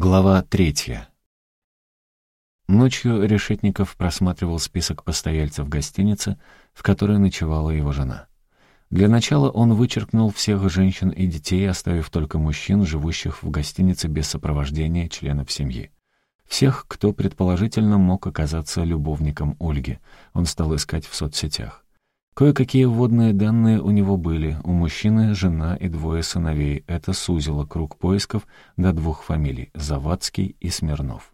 Глава третья. Ночью Решетников просматривал список постояльцев гостиницы, в которой ночевала его жена. Для начала он вычеркнул всех женщин и детей, оставив только мужчин, живущих в гостинице без сопровождения членов семьи. Всех, кто предположительно мог оказаться любовником Ольги, он стал искать в соцсетях. Кое-какие вводные данные у него были. У мужчины жена и двое сыновей. Это сузило круг поисков до двух фамилий — Завадский и Смирнов.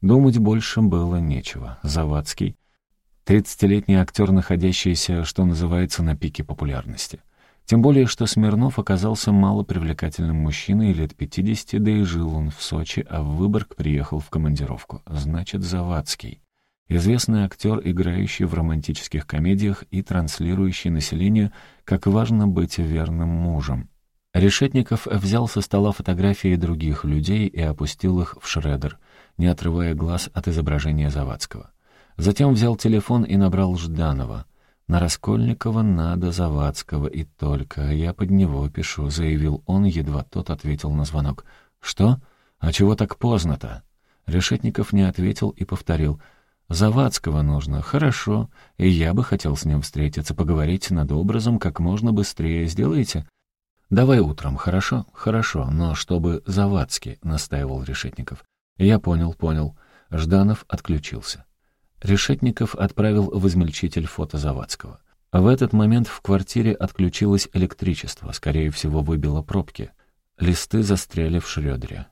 Думать больше было нечего. Завадский — тридцатилетний актер, находящийся, что называется, на пике популярности. Тем более, что Смирнов оказался малопривлекательным мужчиной лет 50, да и жил он в Сочи, а в Выборг приехал в командировку. Значит, Завадский. Известный актер, играющий в романтических комедиях и транслирующий населению, как важно быть верным мужем. Решетников взял со стола фотографии других людей и опустил их в шредер, не отрывая глаз от изображения Завадского. Затем взял телефон и набрал Жданова — на Раскольникова надо Завадского и только. Я под него пишу», — заявил он, едва тот ответил на звонок. «Что? А чего так поздно-то?» Решетников не ответил и повторил. «Завадского нужно. Хорошо. И я бы хотел с ним встретиться, поговорить над образом как можно быстрее. Сделаете?» «Давай утром, хорошо?» «Хорошо, но чтобы Завадский», — настаивал Решетников. «Я понял, понял». Жданов отключился. Решетников отправил в измельчитель фото Завадского. В этот момент в квартире отключилось электричество, скорее всего, выбило пробки. Листы застряли в шрёдере.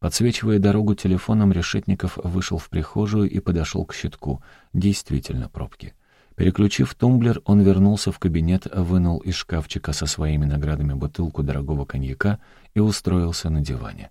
Подсвечивая дорогу телефоном, Решетников вышел в прихожую и подошел к щитку. Действительно пробки. Переключив тумблер, он вернулся в кабинет, вынул из шкафчика со своими наградами бутылку дорогого коньяка и устроился на диване.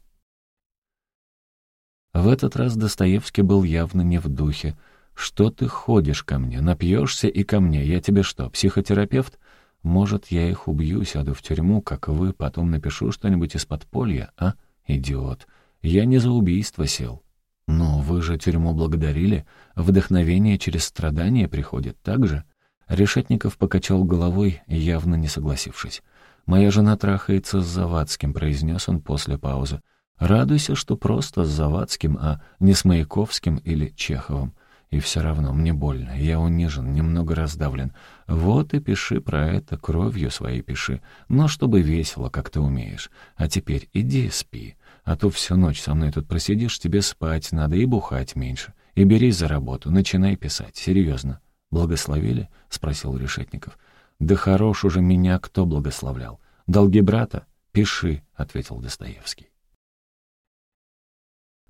В этот раз Достоевский был явно не в духе. «Что ты ходишь ко мне? Напьешься и ко мне. Я тебе что, психотерапевт? Может, я их убью, сяду в тюрьму, как вы, потом напишу что-нибудь из подполья, а? Идиот. Я не за убийство сел». «Но вы же тюрьму благодарили. Вдохновение через страдания приходит, так же?» Решетников покачал головой, явно не согласившись. «Моя жена трахается с Завадским», — произнес он после паузы. «Радуйся, что просто с Завадским, а не с Маяковским или Чеховым. И все равно мне больно, я унижен, немного раздавлен. Вот и пиши про это, кровью своей пиши, но чтобы весело, как ты умеешь. А теперь иди спи, а то всю ночь со мной тут просидишь, тебе спать надо и бухать меньше. И берись за работу, начинай писать, серьезно. «Благословили?» — спросил Решетников. «Да хорош уже меня кто благословлял. Долги брата? Пиши», — ответил Достоевский.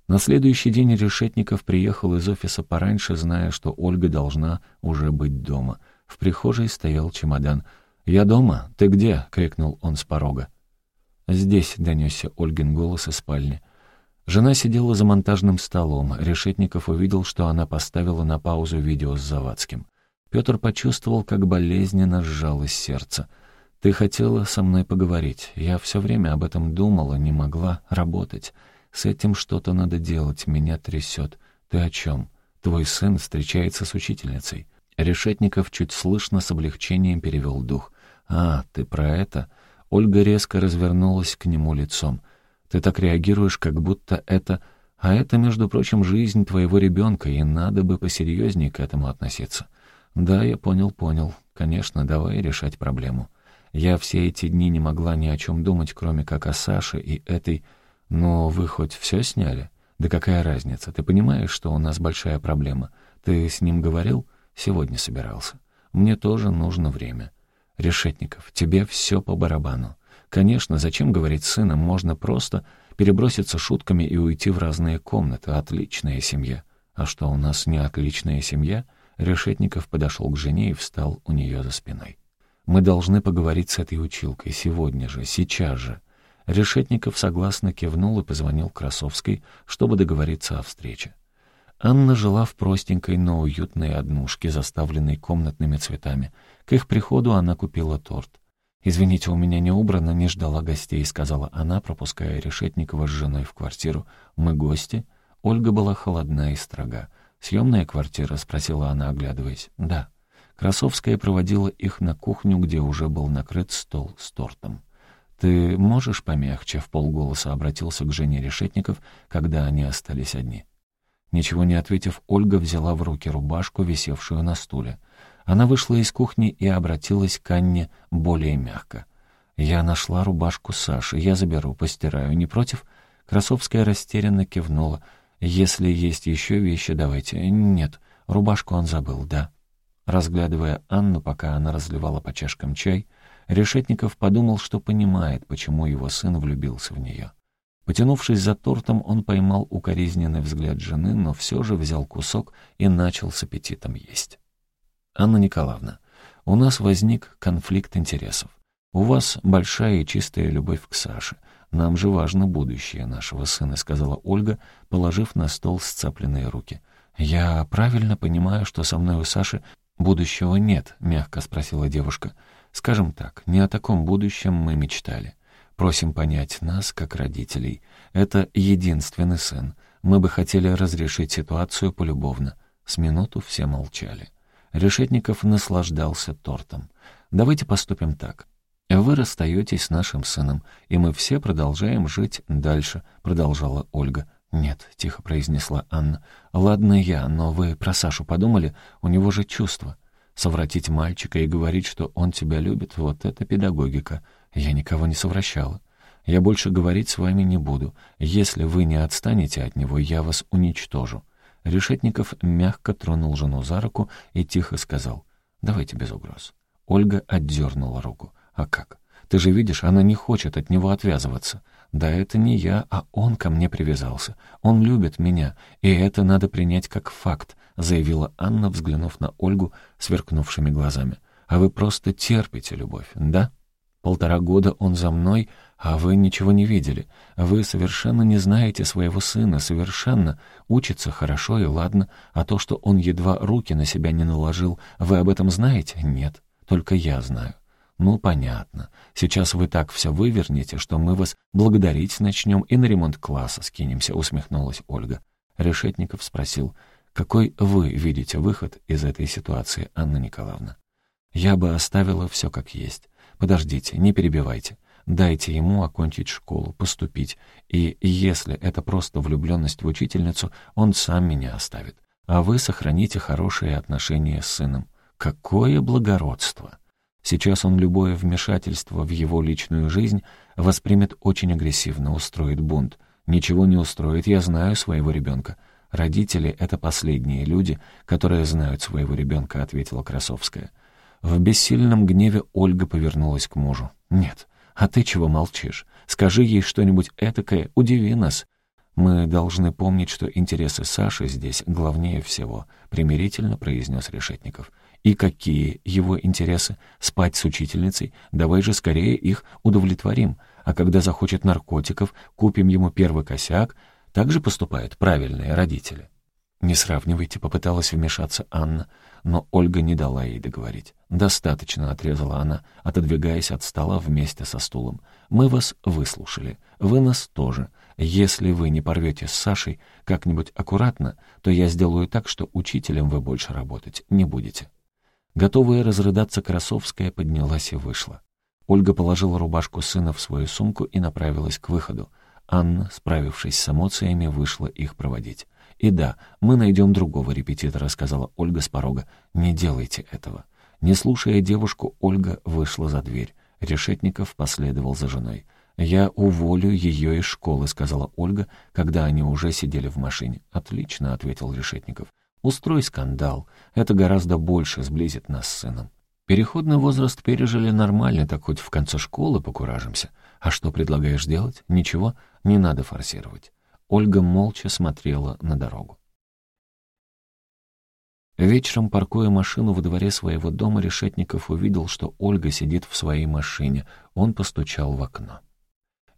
На следующий день Решетников приехал из офиса пораньше, зная, что Ольга должна уже быть дома. В прихожей стоял чемодан. «Я дома? Ты где?» — крикнул он с порога. «Здесь», — донесся Ольгин голос из спальни. Жена сидела за монтажным столом. Решетников увидел, что она поставила на паузу видео с Завадским. Петр почувствовал, как болезненно сжалось сердце. «Ты хотела со мной поговорить. Я все время об этом думала, не могла работать». С этим что-то надо делать, меня трясет. Ты о чем? Твой сын встречается с учительницей. Решетников чуть слышно с облегчением перевел дух. «А, ты про это?» Ольга резко развернулась к нему лицом. «Ты так реагируешь, как будто это... А это, между прочим, жизнь твоего ребенка, и надо бы посерьезнее к этому относиться». «Да, я понял, понял. Конечно, давай решать проблему. Я все эти дни не могла ни о чем думать, кроме как о Саше и этой «Но вы хоть все сняли? Да какая разница? Ты понимаешь, что у нас большая проблема? Ты с ним говорил? Сегодня собирался. Мне тоже нужно время. Решетников, тебе все по барабану. Конечно, зачем говорить сыном? Можно просто переброситься шутками и уйти в разные комнаты. Отличная семья. А что, у нас не отличная семья?» Решетников подошел к жене и встал у нее за спиной. «Мы должны поговорить с этой училкой сегодня же, сейчас же. Решетников согласно кивнул и позвонил Красовской, чтобы договориться о встрече. Анна жила в простенькой, но уютной однушке, заставленной комнатными цветами. К их приходу она купила торт. «Извините, у меня не убрано, не ждала гостей», — сказала она, пропуская Решетникова с женой в квартиру. «Мы гости?» Ольга была холодна и строга. «Съемная квартира?» — спросила она, оглядываясь. «Да». Красовская проводила их на кухню, где уже был накрыт стол с тортом. «Ты можешь помягче?» — в полголоса обратился к Жене Решетников, когда они остались одни. Ничего не ответив, Ольга взяла в руки рубашку, висевшую на стуле. Она вышла из кухни и обратилась к Анне более мягко. «Я нашла рубашку Саши. Я заберу, постираю. Не против?» Красовская растерянно кивнула. «Если есть еще вещи, давайте». «Нет, рубашку он забыл, да». Разглядывая Анну, пока она разливала по чашкам чай, Решетников подумал, что понимает, почему его сын влюбился в нее. Потянувшись за тортом, он поймал укоризненный взгляд жены, но все же взял кусок и начал с аппетитом есть. «Анна Николаевна, у нас возник конфликт интересов. У вас большая и чистая любовь к Саше. Нам же важно будущее нашего сына», — сказала Ольга, положив на стол сцепленные руки. «Я правильно понимаю, что со мной у Саши будущего нет?» — мягко спросила девушка. Скажем так, не о таком будущем мы мечтали. Просим понять нас, как родителей. Это единственный сын. Мы бы хотели разрешить ситуацию полюбовно. С минуту все молчали. Решетников наслаждался тортом. «Давайте поступим так. Вы расстаетесь с нашим сыном, и мы все продолжаем жить дальше», — продолжала Ольга. «Нет», — тихо произнесла Анна. «Ладно я, но вы про Сашу подумали? У него же чувства. Совратить мальчика и говорить, что он тебя любит, вот это педагогика. Я никого не совращала. Я больше говорить с вами не буду. Если вы не отстанете от него, я вас уничтожу». Решетников мягко тронул жену за руку и тихо сказал, «Давайте без угроз». Ольга отдернула руку. «А как? Ты же видишь, она не хочет от него отвязываться. Да это не я, а он ко мне привязался. Он любит меня, и это надо принять как факт заявила Анна, взглянув на Ольгу сверкнувшими глазами. «А вы просто терпите любовь, да? Полтора года он за мной, а вы ничего не видели. Вы совершенно не знаете своего сына, совершенно. Учится хорошо и ладно, а то, что он едва руки на себя не наложил, вы об этом знаете? Нет, только я знаю». «Ну, понятно. Сейчас вы так все вывернете, что мы вас благодарить начнем и на ремонт класса скинемся», — усмехнулась Ольга. Решетников спросил, какой вы видите выход из этой ситуации, Анна Николаевна? Я бы оставила все как есть. Подождите, не перебивайте. Дайте ему окончить школу, поступить. И если это просто влюбленность в учительницу, он сам меня оставит. А вы сохраните хорошие отношения с сыном. Какое благородство! Сейчас он любое вмешательство в его личную жизнь воспримет очень агрессивно, устроит бунт. Ничего не устроит, я знаю своего ребенка. «Родители — это последние люди, которые знают своего ребенка», — ответила Красовская. В бессильном гневе Ольга повернулась к мужу. «Нет, а ты чего молчишь? Скажи ей что-нибудь этакое, удиви нас». «Мы должны помнить, что интересы Саши здесь главнее всего», — примирительно произнес Решетников. «И какие его интересы? Спать с учительницей? Давай же скорее их удовлетворим. А когда захочет наркотиков, купим ему первый косяк, так же поступают правильные родители. «Не сравнивайте», — попыталась вмешаться Анна, но Ольга не дала ей договорить. «Достаточно», — отрезала она, отодвигаясь от стола вместе со стулом. «Мы вас выслушали. Вы нас тоже. Если вы не порвете с Сашей как-нибудь аккуратно, то я сделаю так, что учителем вы больше работать не будете». Готовая разрыдаться Красовская поднялась и вышла. Ольга положила рубашку сына в свою сумку и направилась к выходу. Анна, справившись с эмоциями, вышла их проводить. «И да, мы найдем другого репетитора», — сказала Ольга с порога. «Не делайте этого». Не слушая девушку, Ольга вышла за дверь. Решетников последовал за женой. «Я уволю ее из школы», — сказала Ольга, когда они уже сидели в машине. «Отлично», — ответил Решетников. «Устрой скандал. Это гораздо больше сблизит нас с сыном». Переходный возраст пережили нормально, так хоть в конце школы покуражимся. А что предлагаешь делать? Ничего, не надо форсировать. Ольга молча смотрела на дорогу. Вечером, паркуя машину во дворе своего дома, Решетников увидел, что Ольга сидит в своей машине. Он постучал в окно.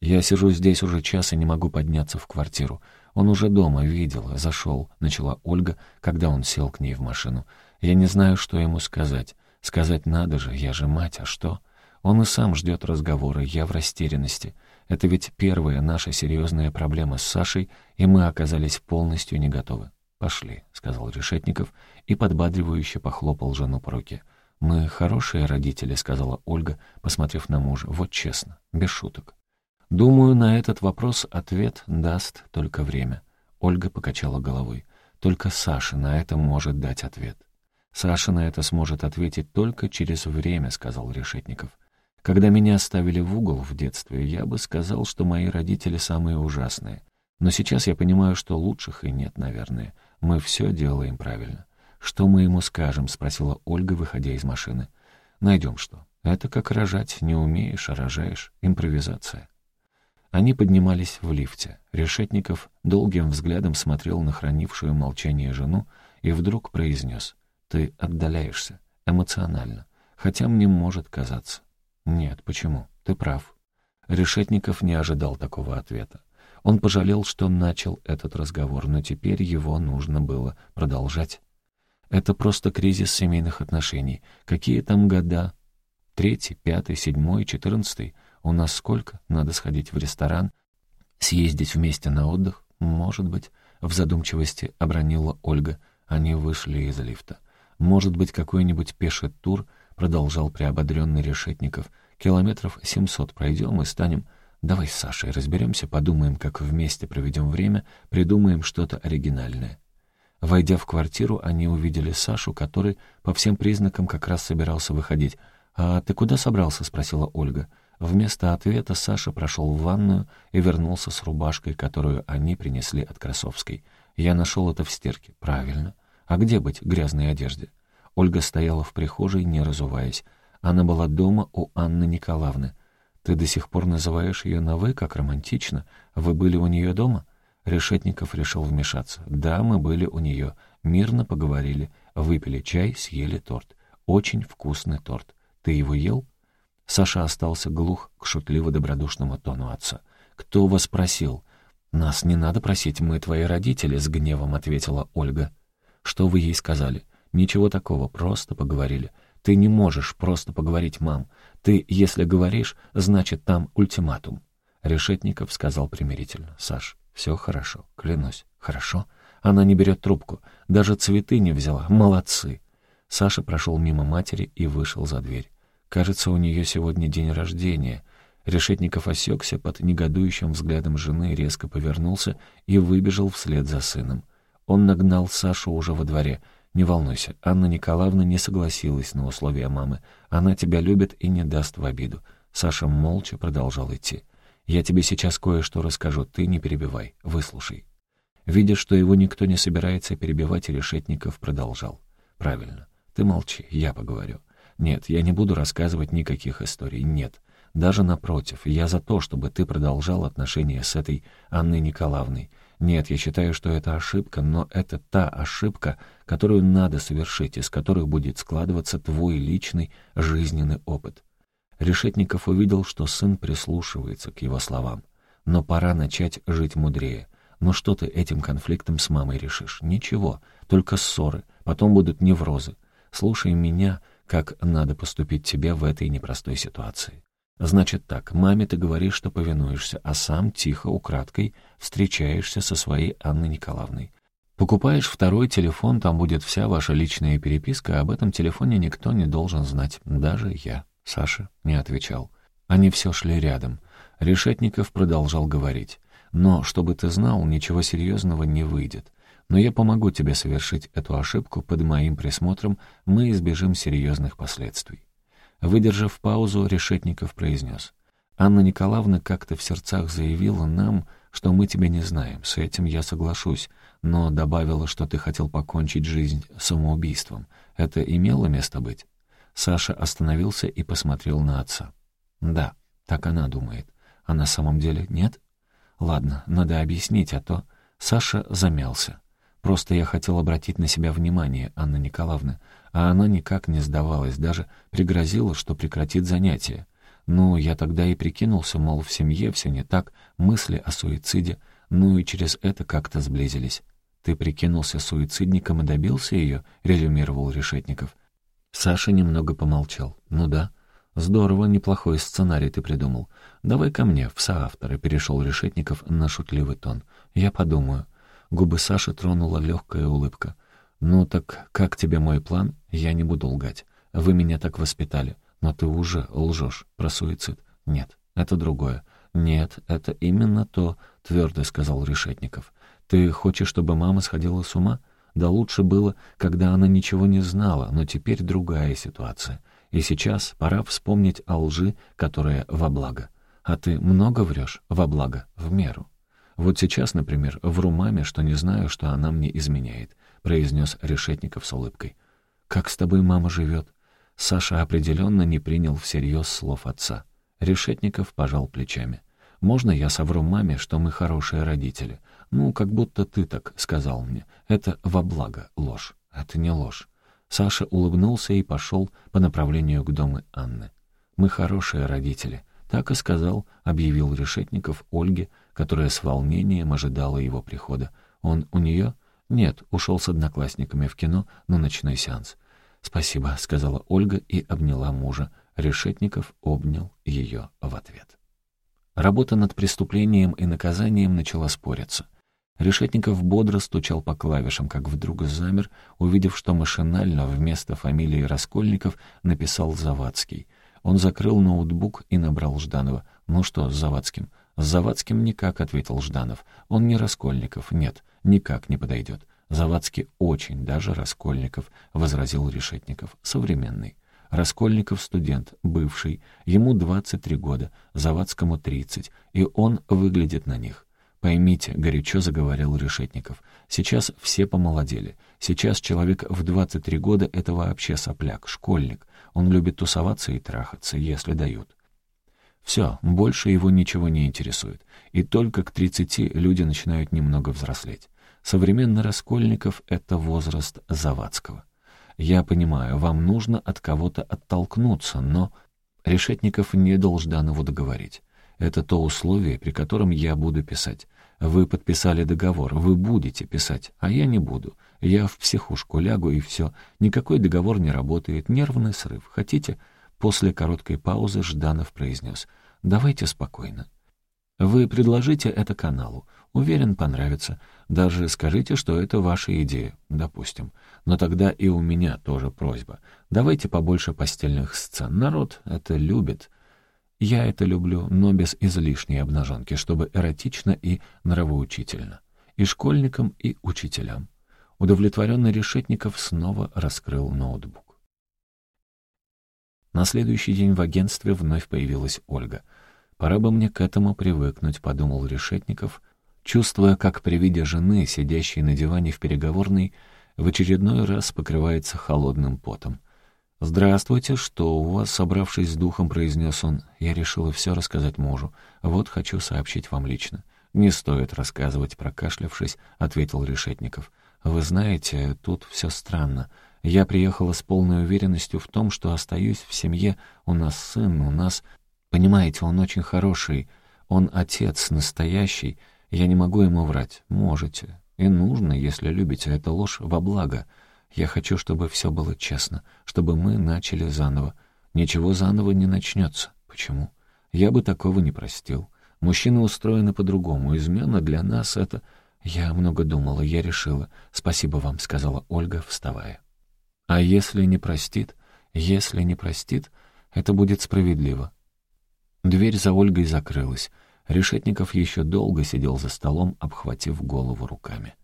«Я сижу здесь уже час и не могу подняться в квартиру. Он уже дома, видел, зашел», — начала Ольга, когда он сел к ней в машину. «Я не знаю, что ему сказать. Сказать надо же, я же мать, а что? Он и сам ждет разговора, я в растерянности. Это ведь первая наша серьезная проблема с Сашей, и мы оказались полностью не готовы. «Пошли», — сказал Решетников и подбадривающе похлопал жену по руке. «Мы хорошие родители», — сказала Ольга, посмотрев на мужа. «Вот честно, без шуток». «Думаю, на этот вопрос ответ даст только время». Ольга покачала головой. «Только Саша на это может дать ответ». «Саша на это сможет ответить только через время», — сказал Решетников. «Когда меня оставили в угол в детстве, я бы сказал, что мои родители самые ужасные. Но сейчас я понимаю, что лучших и нет, наверное. Мы все делаем правильно. «Что мы ему скажем?» — спросила Ольга, выходя из машины. «Найдем что. Это как рожать. Не умеешь, а рожаешь. Импровизация». Они поднимались в лифте. Решетников долгим взглядом смотрел на хранившую молчание жену и вдруг произнес. «Ты отдаляешься. Эмоционально. Хотя мне может казаться». «Нет, почему? Ты прав». Решетников не ожидал такого ответа. Он пожалел, что начал этот разговор, но теперь его нужно было продолжать. Это просто кризис семейных отношений. Какие там года? Третий, пятый, седьмой, четырнадцатый? У нас сколько? Надо сходить в ресторан? Съездить вместе на отдых? Может быть. В задумчивости обронила Ольга. Они вышли из лифта. Может быть, какой-нибудь пеший тур? Продолжал приободренный Решетников. Километров семьсот пройдем и станем... Давай с Сашей разберемся, подумаем, как вместе проведем время, придумаем что-то оригинальное. Войдя в квартиру, они увидели Сашу, который по всем признакам как раз собирался выходить. «А ты куда собрался?» — спросила Ольга. Вместо ответа Саша прошел в ванную и вернулся с рубашкой, которую они принесли от Красовской. «Я нашел это в стирке». «Правильно. А где быть грязной одежде?» Ольга стояла в прихожей, не разуваясь. Она была дома у Анны Николаевны. «Ты до сих пор называешь ее на «вы», как романтично. Вы были у нее дома?» Решетников решил вмешаться. «Да, мы были у нее. Мирно поговорили. Выпили чай, съели торт. Очень вкусный торт. Ты его ел?» Саша остался глух к шутливо-добродушному тону отца. «Кто вас просил?» «Нас не надо просить, мы твои родители», — с гневом ответила Ольга. «Что вы ей сказали?» «Ничего такого, просто поговорили. Ты не можешь просто поговорить, мам. Ты, если говоришь, значит, там ультиматум». Решетников сказал примирительно. «Саш, все хорошо, клянусь. Хорошо. Она не берет трубку. Даже цветы не взяла. Молодцы. Саша прошел мимо матери и вышел за дверь. Кажется, у нее сегодня день рождения. Решетников осекся под негодующим взглядом жены, резко повернулся и выбежал вслед за сыном. Он нагнал Сашу уже во дворе. «Не волнуйся, Анна Николаевна не согласилась на условия мамы. Она тебя любит и не даст в обиду». Саша молча продолжал идти. Я тебе сейчас кое-что расскажу, ты не перебивай, выслушай». Видя, что его никто не собирается перебивать, Решетников продолжал. «Правильно. Ты молчи, я поговорю. Нет, я не буду рассказывать никаких историй, нет. Даже напротив, я за то, чтобы ты продолжал отношения с этой Анной Николаевной. Нет, я считаю, что это ошибка, но это та ошибка, которую надо совершить, из которых будет складываться твой личный жизненный опыт. Решетников увидел, что сын прислушивается к его словам. Но пора начать жить мудрее. Ну что ты этим конфликтом с мамой решишь? Ничего, только ссоры, потом будут неврозы. Слушай меня, как надо поступить тебе в этой непростой ситуации. Значит так, маме ты говоришь, что повинуешься, а сам тихо, украдкой встречаешься со своей Анной Николаевной. Покупаешь второй телефон, там будет вся ваша личная переписка, об этом телефоне никто не должен знать, даже я. Саша не отвечал. Они все шли рядом. Решетников продолжал говорить. «Но, чтобы ты знал, ничего серьезного не выйдет. Но я помогу тебе совершить эту ошибку под моим присмотром, мы избежим серьезных последствий». Выдержав паузу, Решетников произнес. «Анна Николаевна как-то в сердцах заявила нам, что мы тебя не знаем. С этим я соглашусь, но добавила, что ты хотел покончить жизнь самоубийством. Это имело место быть?» Саша остановился и посмотрел на отца. «Да, так она думает. А на самом деле нет? Ладно, надо объяснить, а то...» Саша замялся. «Просто я хотел обратить на себя внимание, Анна Николаевна, а она никак не сдавалась, даже пригрозила, что прекратит занятия. Ну, я тогда и прикинулся, мол, в семье все не так, мысли о суициде, ну и через это как-то сблизились. «Ты прикинулся суицидником и добился ее?» — резюмировал Решетников. Саша немного помолчал. «Ну да. Здорово, неплохой сценарий ты придумал. Давай ко мне, в соавторы», — перешел Решетников на шутливый тон. «Я подумаю». Губы Саши тронула легкая улыбка. «Ну так как тебе мой план? Я не буду лгать. Вы меня так воспитали. Но ты уже лжешь про суицид. Нет, это другое. Нет, это именно то, твердо сказал Решетников. Ты хочешь, чтобы мама сходила с ума? Да лучше было, когда она ничего не знала, но теперь другая ситуация. И сейчас пора вспомнить о лжи, которая во благо. А ты много врешь во благо, в меру. Вот сейчас, например, вру маме, что не знаю, что она мне изменяет, произнес Решетников с улыбкой. Как с тобой мама живет? Саша определенно не принял всерьез слов отца. Решетников пожал плечами. «Можно я совру маме, что мы хорошие родители? Ну, как будто ты так сказал мне. Это во благо ложь. Это не ложь. Саша улыбнулся и пошел по направлению к дому Анны. «Мы хорошие родители», — так и сказал, объявил Решетников Ольге, которая с волнением ожидала его прихода. «Он у нее?» «Нет, ушел с одноклассниками в кино на ночной сеанс». «Спасибо», — сказала Ольга и обняла мужа. Решетников обнял ее в ответ. Работа над преступлением и наказанием начала спориться. Решетников бодро стучал по клавишам, как вдруг замер, увидев, что машинально вместо фамилии Раскольников написал Завадский. Он закрыл ноутбук и набрал Жданова. «Ну что с Завадским?» «С Завадским никак», — ответил Жданов. «Он не Раскольников, нет, никак не подойдет». «Завадский очень даже Раскольников», — возразил Решетников. «Современный». Раскольников студент, бывший, ему 23 года, Завадскому 30, и он выглядит на них. «Поймите», — горячо заговорил Решетников, — «сейчас все помолодели. Сейчас человек в 23 года — это вообще сопляк, школьник. Он любит тусоваться и трахаться, если дают». Все, больше его ничего не интересует. И только к 30 люди начинают немного взрослеть. Современный Раскольников — это возраст Завадского. Я понимаю, вам нужно от кого-то оттолкнуться, но... Решетников не дал Жданову договорить. Это то условие, при котором я буду писать. Вы подписали договор, вы будете писать, а я не буду. Я в психушку лягу и все. Никакой договор не работает, нервный срыв. Хотите?» После короткой паузы Жданов произнес. «Давайте спокойно. Вы предложите это каналу. Уверен, понравится. Даже скажите, что это ваша идея, допустим. Но тогда и у меня тоже просьба. Давайте побольше постельных сцен. Народ это любит. Я это люблю, но без излишней обнаженки, чтобы эротично и нравоучительно. И школьникам, и учителям. Удовлетворенный Решетников снова раскрыл ноутбук. На следующий день в агентстве вновь появилась Ольга. «Пора бы мне к этому привыкнуть», — подумал Решетников, чувствуя, как при виде жены, сидящей на диване в переговорной, в очередной раз покрывается холодным потом. «Здравствуйте, что у вас, собравшись с духом, произнес он. Я решила все рассказать мужу. Вот хочу сообщить вам лично». «Не стоит рассказывать, прокашлявшись», — ответил Решетников. «Вы знаете, тут все странно. Я приехала с полной уверенностью в том, что остаюсь в семье. У нас сын, у нас... Понимаете, он очень хороший. Он отец, настоящий. Я не могу ему врать. Можете. И нужно, если любите. Это ложь во благо». Я хочу, чтобы все было честно, чтобы мы начали заново. Ничего заново не начнется. Почему? Я бы такого не простил. Мужчины устроены по-другому. Измена для нас — это... Я много думала, я решила. Спасибо вам, — сказала Ольга, вставая. А если не простит? Если не простит, это будет справедливо. Дверь за Ольгой закрылась. Решетников еще долго сидел за столом, обхватив голову руками.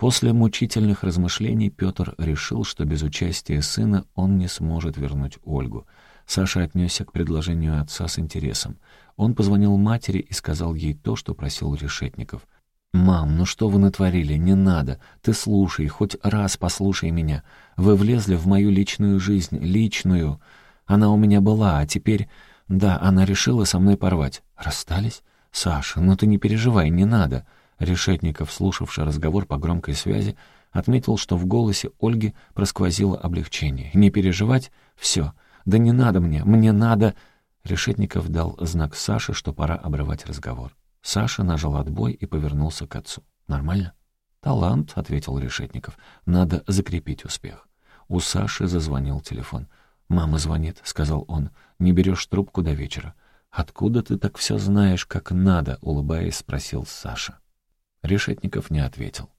После мучительных размышлений Петр решил, что без участия сына он не сможет вернуть Ольгу. Саша отнесся к предложению отца с интересом. Он позвонил матери и сказал ей то, что просил Решетников. «Мам, ну что вы натворили? Не надо. Ты слушай, хоть раз послушай меня. Вы влезли в мою личную жизнь, личную. Она у меня была, а теперь... Да, она решила со мной порвать. Расстались? Саша, ну ты не переживай, не надо». Решетников, слушавший разговор по громкой связи, отметил, что в голосе Ольги просквозило облегчение. «Не переживать? Все. Да не надо мне, мне надо...» Решетников дал знак Саше, что пора обрывать разговор. Саша нажал отбой и повернулся к отцу. «Нормально?» «Талант», — ответил Решетников. «Надо закрепить успех». У Саши зазвонил телефон. «Мама звонит», — сказал он. «Не берешь трубку до вечера». «Откуда ты так все знаешь, как надо?» — улыбаясь, спросил Саша. Решетников не ответил.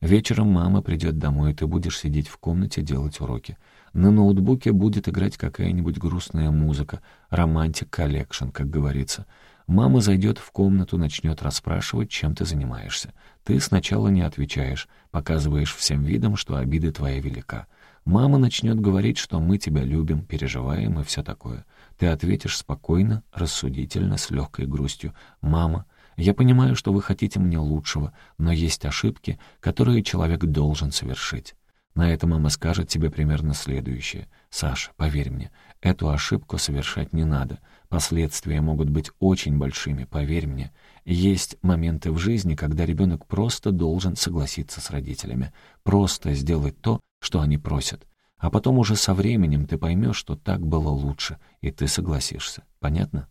Вечером мама придет домой, и ты будешь сидеть в комнате делать уроки. На ноутбуке будет играть какая-нибудь грустная музыка, romantic collection, как говорится. Мама зайдет в комнату, начнет расспрашивать, чем ты занимаешься. Ты сначала не отвечаешь, показываешь всем видом, что обида твоя велика. Мама начнет говорить, что мы тебя любим, переживаем и все такое. Ты ответишь спокойно, рассудительно, с легкой грустью. «Мама, я понимаю, что вы хотите мне лучшего, но есть ошибки, которые человек должен совершить». На это мама скажет тебе примерно следующее. «Саша, поверь мне, эту ошибку совершать не надо. Последствия могут быть очень большими, поверь мне. Есть моменты в жизни, когда ребенок просто должен согласиться с родителями. Просто сделать то, что они просят. А потом уже со временем ты поймешь, что так было лучше, и ты согласишься. Понятно?»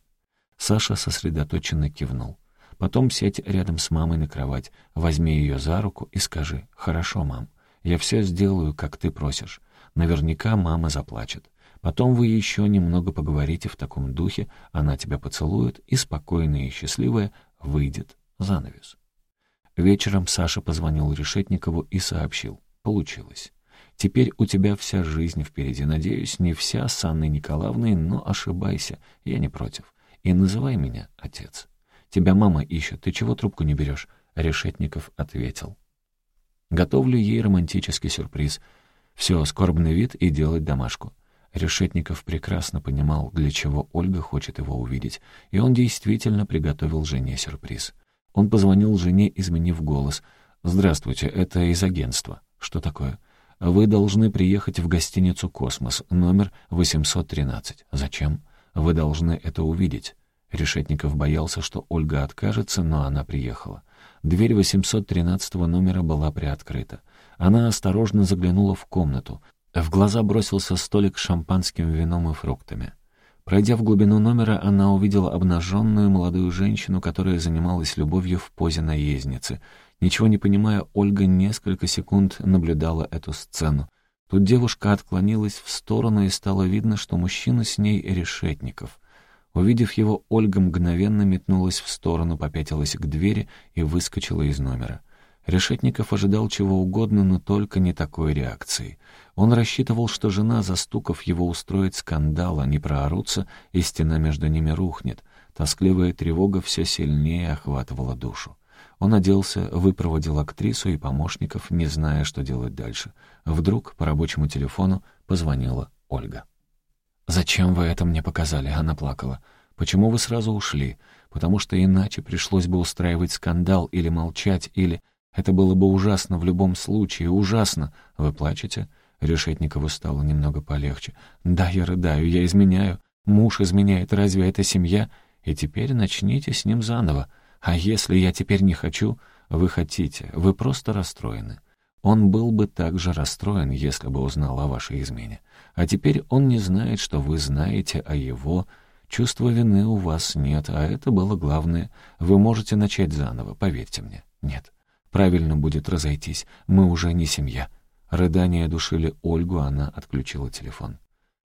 Саша сосредоточенно кивнул. «Потом сядь рядом с мамой на кровать, возьми ее за руку и скажи «Хорошо, мам, я все сделаю, как ты просишь». Наверняка мама заплачет. Потом вы еще немного поговорите в таком духе, она тебя поцелует, и спокойная и счастливая выйдет занавес. Вечером Саша позвонил Решетникову и сообщил. Получилось. Теперь у тебя вся жизнь впереди. Надеюсь, не вся с Анной Николаевной, но ошибайся, я не против. И называй меня отец. Тебя мама ищет, ты чего трубку не берешь?» Решетников ответил. «Готовлю ей романтический сюрприз. Все, скорбный вид и делать домашку». Решетников прекрасно понимал, для чего Ольга хочет его увидеть, и он действительно приготовил жене сюрприз. Он позвонил жене, изменив голос. «Здравствуйте, это из агентства». «Что такое?» Вы должны приехать в гостиницу «Космос», номер 813. Зачем? Вы должны это увидеть. Решетников боялся, что Ольга откажется, но она приехала. Дверь 813 номера была приоткрыта. Она осторожно заглянула в комнату. В глаза бросился столик с шампанским вином и фруктами. Пройдя в глубину номера, она увидела обнаженную молодую женщину, которая занималась любовью в позе наездницы — Ничего не понимая, Ольга несколько секунд наблюдала эту сцену. Тут девушка отклонилась в сторону, и стало видно, что мужчина с ней решетников. Увидев его, Ольга мгновенно метнулась в сторону, попятилась к двери и выскочила из номера. Решетников ожидал чего угодно, но только не такой реакции. Он рассчитывал, что жена, застукав его, устроит скандал, они проорутся, и стена между ними рухнет. Тоскливая тревога все сильнее охватывала душу. Он оделся, выпроводил актрису и помощников, не зная, что делать дальше. Вдруг по рабочему телефону позвонила Ольга. «Зачем вы это мне показали?» — она плакала. «Почему вы сразу ушли? Потому что иначе пришлось бы устраивать скандал или молчать, или... Это было бы ужасно в любом случае, ужасно. Вы плачете?» Решетникову стало немного полегче. «Да, я рыдаю, я изменяю. Муж изменяет, разве это семья? И теперь начните с ним заново. А если я теперь не хочу? Вы хотите, вы просто расстроены. Он был бы также расстроен, если бы узнал о вашей измене. А теперь он не знает, что вы знаете о его. Чувства вины у вас нет, а это было главное. Вы можете начать заново, поверьте мне. Нет. Правильно будет разойтись. Мы уже не семья. Рыдания душили Ольгу, она отключила телефон.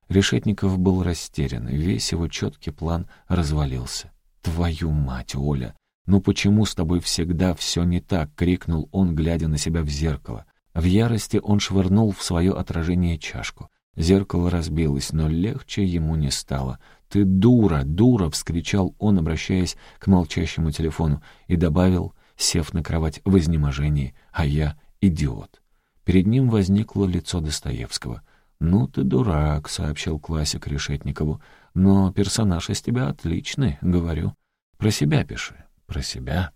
Решетников был растерян, весь его четкий план развалился. «Твою мать, Оля! «Ну почему с тобой всегда все не так?» — крикнул он, глядя на себя в зеркало. В ярости он швырнул в свое отражение чашку. Зеркало разбилось, но легче ему не стало. «Ты дура, дура!» — вскричал он, обращаясь к молчащему телефону, и добавил, сев на кровать в изнеможении, «А я идиот». Перед ним возникло лицо Достоевского. «Ну ты дурак», — сообщил классик Решетникову, «но персонаж из тебя отличный, говорю. Про себя пиши». Про себя